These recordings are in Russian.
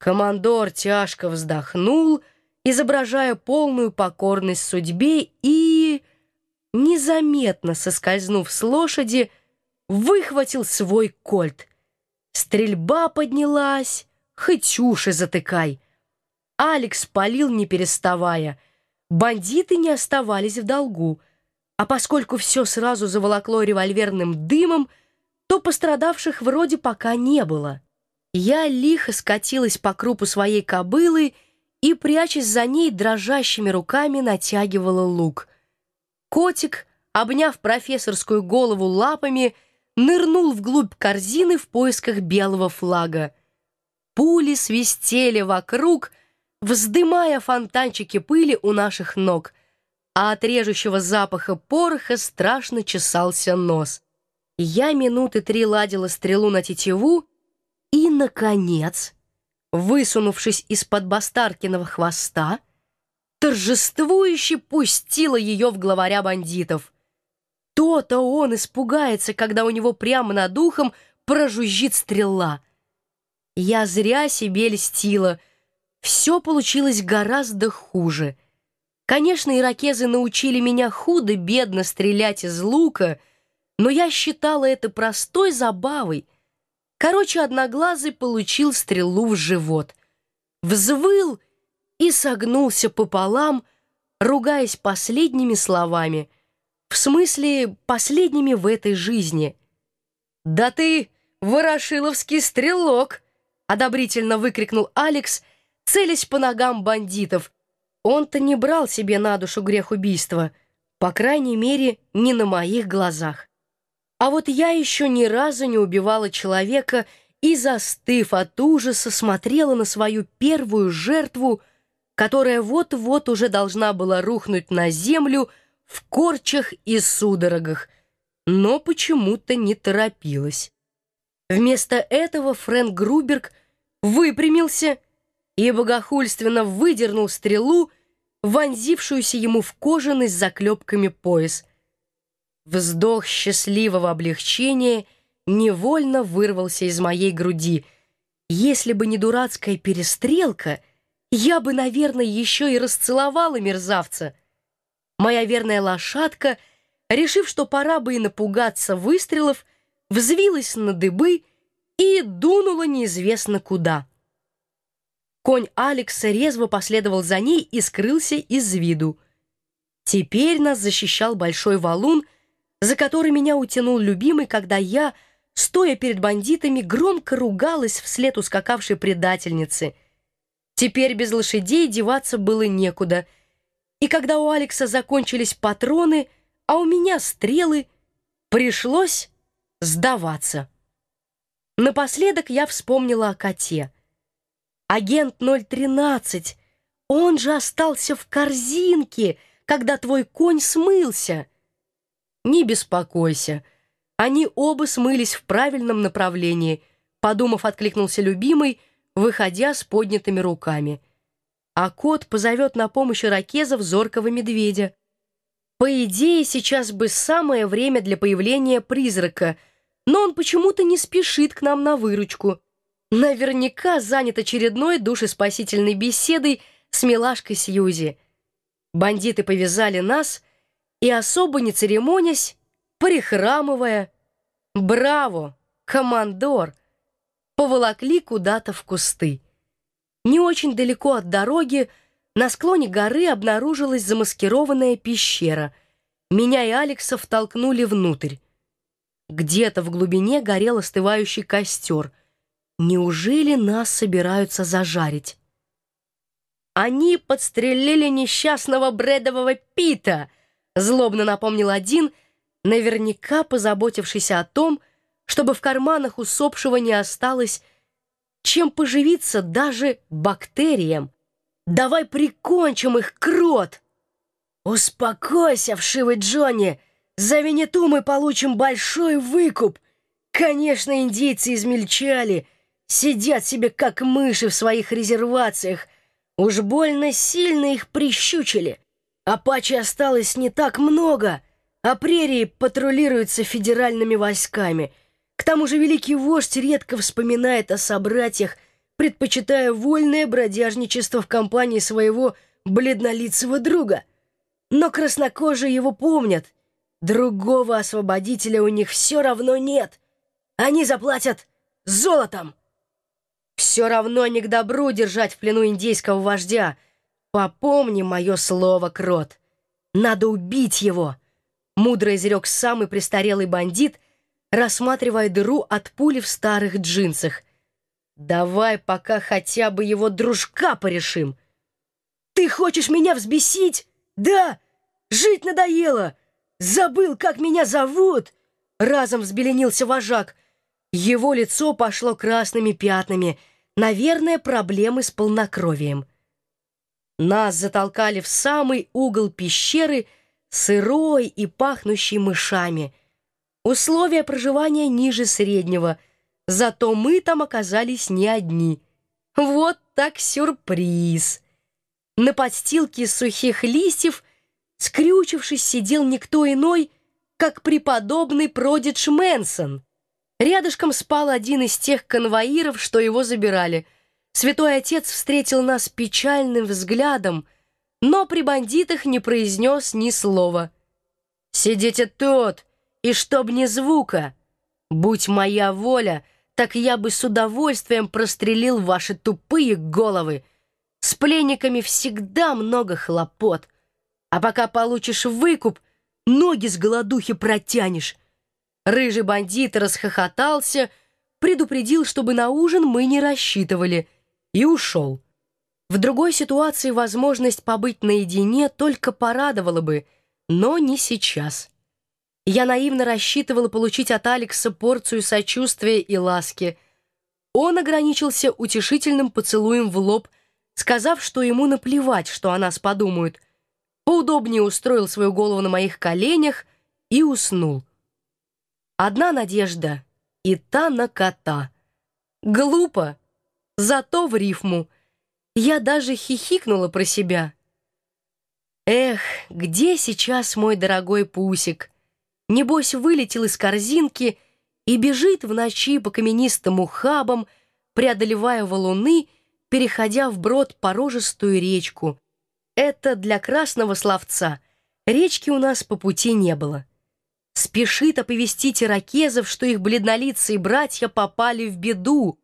Командор тяжко вздохнул, изображая полную покорность судьбе и, незаметно соскользнув с лошади, выхватил свой кольт. Стрельба поднялась, хоть уши затыкай. Алекс палил, не переставая. Бандиты не оставались в долгу, а поскольку все сразу заволокло револьверным дымом, то пострадавших вроде пока не было. Я лихо скатилась по крупу своей кобылы и, прячась за ней, дрожащими руками натягивала лук. Котик, обняв профессорскую голову лапами, нырнул вглубь корзины в поисках белого флага. Пули свистели вокруг, вздымая фонтанчики пыли у наших ног, а от режущего запаха пороха страшно чесался нос. Я минуты три ладила стрелу на тетиву, и, наконец, высунувшись из-под Бастаркиного хвоста, торжествующе пустила ее в главаря бандитов. То-то он испугается, когда у него прямо над ухом прожужжит стрела. Я зря себе льстила. Все получилось гораздо хуже. Конечно, иракезы научили меня худо-бедно стрелять из лука, но я считала это простой забавой — Короче, Одноглазый получил стрелу в живот. Взвыл и согнулся пополам, ругаясь последними словами. В смысле, последними в этой жизни. «Да ты ворошиловский стрелок!» — одобрительно выкрикнул Алекс, целясь по ногам бандитов. Он-то не брал себе на душу грех убийства, по крайней мере, не на моих глазах. А вот я еще ни разу не убивала человека и, застыв от ужаса, смотрела на свою первую жертву, которая вот-вот уже должна была рухнуть на землю в корчах и судорогах, но почему-то не торопилась. Вместо этого Фрэнк Груберг выпрямился и богохульственно выдернул стрелу, вонзившуюся ему в кожаный с заклепками пояс — Вздох счастливого облегчения невольно вырвался из моей груди. Если бы не дурацкая перестрелка, я бы, наверное, еще и расцеловала мерзавца. Моя верная лошадка, решив, что пора бы и напугаться выстрелов, взвилась на дыбы и дунула неизвестно куда. Конь Алекса резво последовал за ней и скрылся из виду. Теперь нас защищал большой валун — за который меня утянул любимый, когда я, стоя перед бандитами, громко ругалась вслед ускакавшей предательницы. Теперь без лошадей деваться было некуда. И когда у Алекса закончились патроны, а у меня стрелы, пришлось сдаваться. Напоследок я вспомнила о коте. Агент 013, он же остался в корзинке, когда твой конь смылся. Не беспокойся. Они оба смылись в правильном направлении, подумав, откликнулся любимый, выходя с поднятыми руками. А кот позовет на помощь иракезов зоркого медведя. По идее, сейчас бы самое время для появления призрака, но он почему-то не спешит к нам на выручку. Наверняка занят очередной душеспасительной беседой с милашкой Сьюзи. Бандиты повязали нас — и, особо не церемонясь, прихрамывая, «Браво! Командор!» поволокли куда-то в кусты. Не очень далеко от дороги на склоне горы обнаружилась замаскированная пещера. Меня и Алекса втолкнули внутрь. Где-то в глубине горел остывающий костер. Неужели нас собираются зажарить? Они подстрелили несчастного бредового Пита — Злобно напомнил один, наверняка позаботившийся о том, чтобы в карманах усопшего не осталось чем поживиться даже бактериям. Давай прикончим их, крот! Успокойся, вшивый Джонни! За Винету мы получим большой выкуп. Конечно, индейцы измельчали, сидят себе как мыши в своих резервациях. Уж больно сильно их прищучили. Апачи осталось не так много, а прерии патрулируются федеральными войсками. К тому же великий вождь редко вспоминает о собратьях, предпочитая вольное бродяжничество в компании своего бледнолицего друга. Но краснокожие его помнят. Другого освободителя у них все равно нет. Они заплатят золотом. Все равно не к добру держать в плену индейского вождя. Попомни мое слово, Крот. Надо убить его. Мудро изрек самый престарелый бандит, рассматривая дыру от пули в старых джинсах — Давай пока хотя бы его дружка порешим. Ты хочешь меня взбесить? Да! Жить надоело! Забыл, как меня зовут!» Разом взбеленился вожак. Его лицо пошло красными пятнами. Наверное, проблемы с полнокровием. Нас затолкали в самый угол пещеры, сырой и пахнущий мышами. Условия проживания ниже среднего — Зато мы там оказались не одни. Вот так сюрприз! На подстилке сухих листьев, скрючившись, сидел никто иной, как преподобный Продидж Мэнсон. Рядышком спал один из тех конвоиров, что его забирали. Святой Отец встретил нас печальным взглядом, но при бандитах не произнес ни слова. «Сидите тут, и чтоб ни звука! Будь моя воля!» так я бы с удовольствием прострелил ваши тупые головы. С пленниками всегда много хлопот. А пока получишь выкуп, ноги с голодухи протянешь. Рыжий бандит расхохотался, предупредил, чтобы на ужин мы не рассчитывали, и ушел. В другой ситуации возможность побыть наедине только порадовала бы, но не сейчас. Я наивно рассчитывала получить от Алекса порцию сочувствия и ласки. Он ограничился утешительным поцелуем в лоб, сказав, что ему наплевать, что о нас подумают. Поудобнее устроил свою голову на моих коленях и уснул. Одна надежда, и та на кота. Глупо, зато в рифму. Я даже хихикнула про себя. Эх, где сейчас мой дорогой Пусик? Небось, вылетел из корзинки и бежит в ночи по каменистым ухабам, преодолевая валуны, переходя вброд порожистую речку. Это для красного словца. Речки у нас по пути не было. Спешит оповестить иракезов, что их бледнолицые братья попали в беду.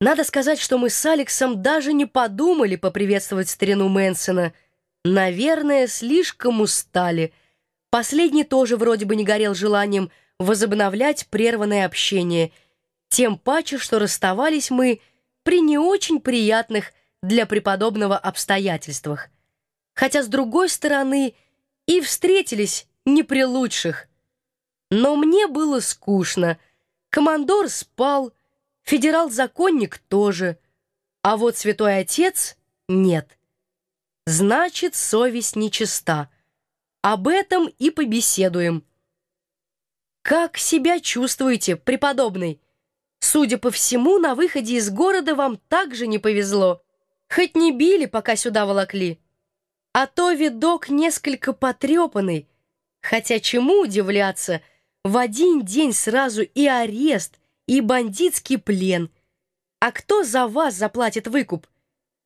Надо сказать, что мы с Алексом даже не подумали поприветствовать старину Мэнсона. Наверное, слишком устали — Последний тоже вроде бы не горел желанием возобновлять прерванное общение, тем паче, что расставались мы при не очень приятных для преподобного обстоятельствах. Хотя, с другой стороны, и встретились не при лучших. Но мне было скучно. Командор спал, федерал-законник тоже, а вот святой отец — нет. Значит, совесть нечиста. Об этом и побеседуем. Как себя чувствуете, преподобный? Судя по всему, на выходе из города вам также не повезло. Хоть не били, пока сюда волокли. А то видок несколько потрепанный. Хотя чему удивляться, в один день сразу и арест, и бандитский плен. А кто за вас заплатит выкуп?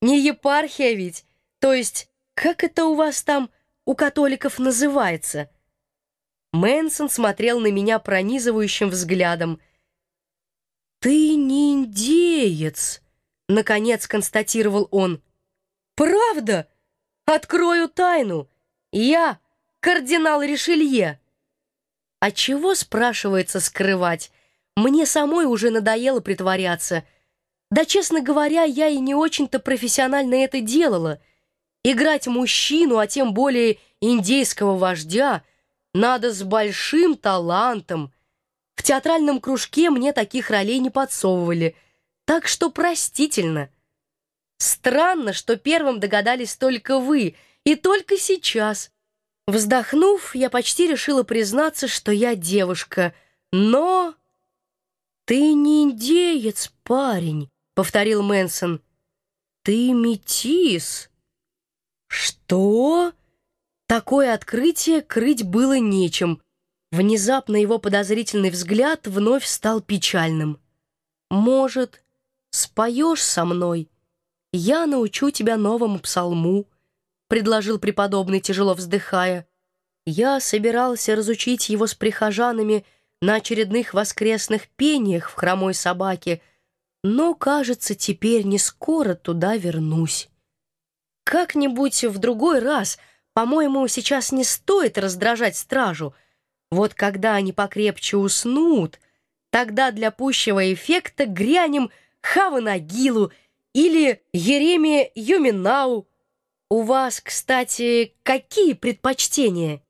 Не епархия ведь, то есть, как это у вас там у католиков называется. Мэнсон смотрел на меня пронизывающим взглядом. «Ты не индеец», — наконец констатировал он. «Правда? Открою тайну. Я кардинал Ришелье». «А чего, спрашивается, скрывать? Мне самой уже надоело притворяться. Да, честно говоря, я и не очень-то профессионально это делала». Играть мужчину, а тем более индейского вождя, надо с большим талантом. В театральном кружке мне таких ролей не подсовывали, так что простительно. Странно, что первым догадались только вы, и только сейчас. Вздохнув, я почти решила признаться, что я девушка, но... «Ты не индеец, парень», — повторил Мэнсон. «Ты метис». «Что?» Такое открытие крыть было нечем. Внезапно его подозрительный взгляд вновь стал печальным. «Может, споешь со мной, я научу тебя новому псалму», — предложил преподобный, тяжело вздыхая. Я собирался разучить его с прихожанами на очередных воскресных пениях в хромой собаке, но, кажется, теперь не скоро туда вернусь. Как-нибудь в другой раз, по-моему, сейчас не стоит раздражать стражу. Вот когда они покрепче уснут, тогда для пущего эффекта грянем Хава Нагилу или Еремия Юминау. У вас, кстати, какие предпочтения?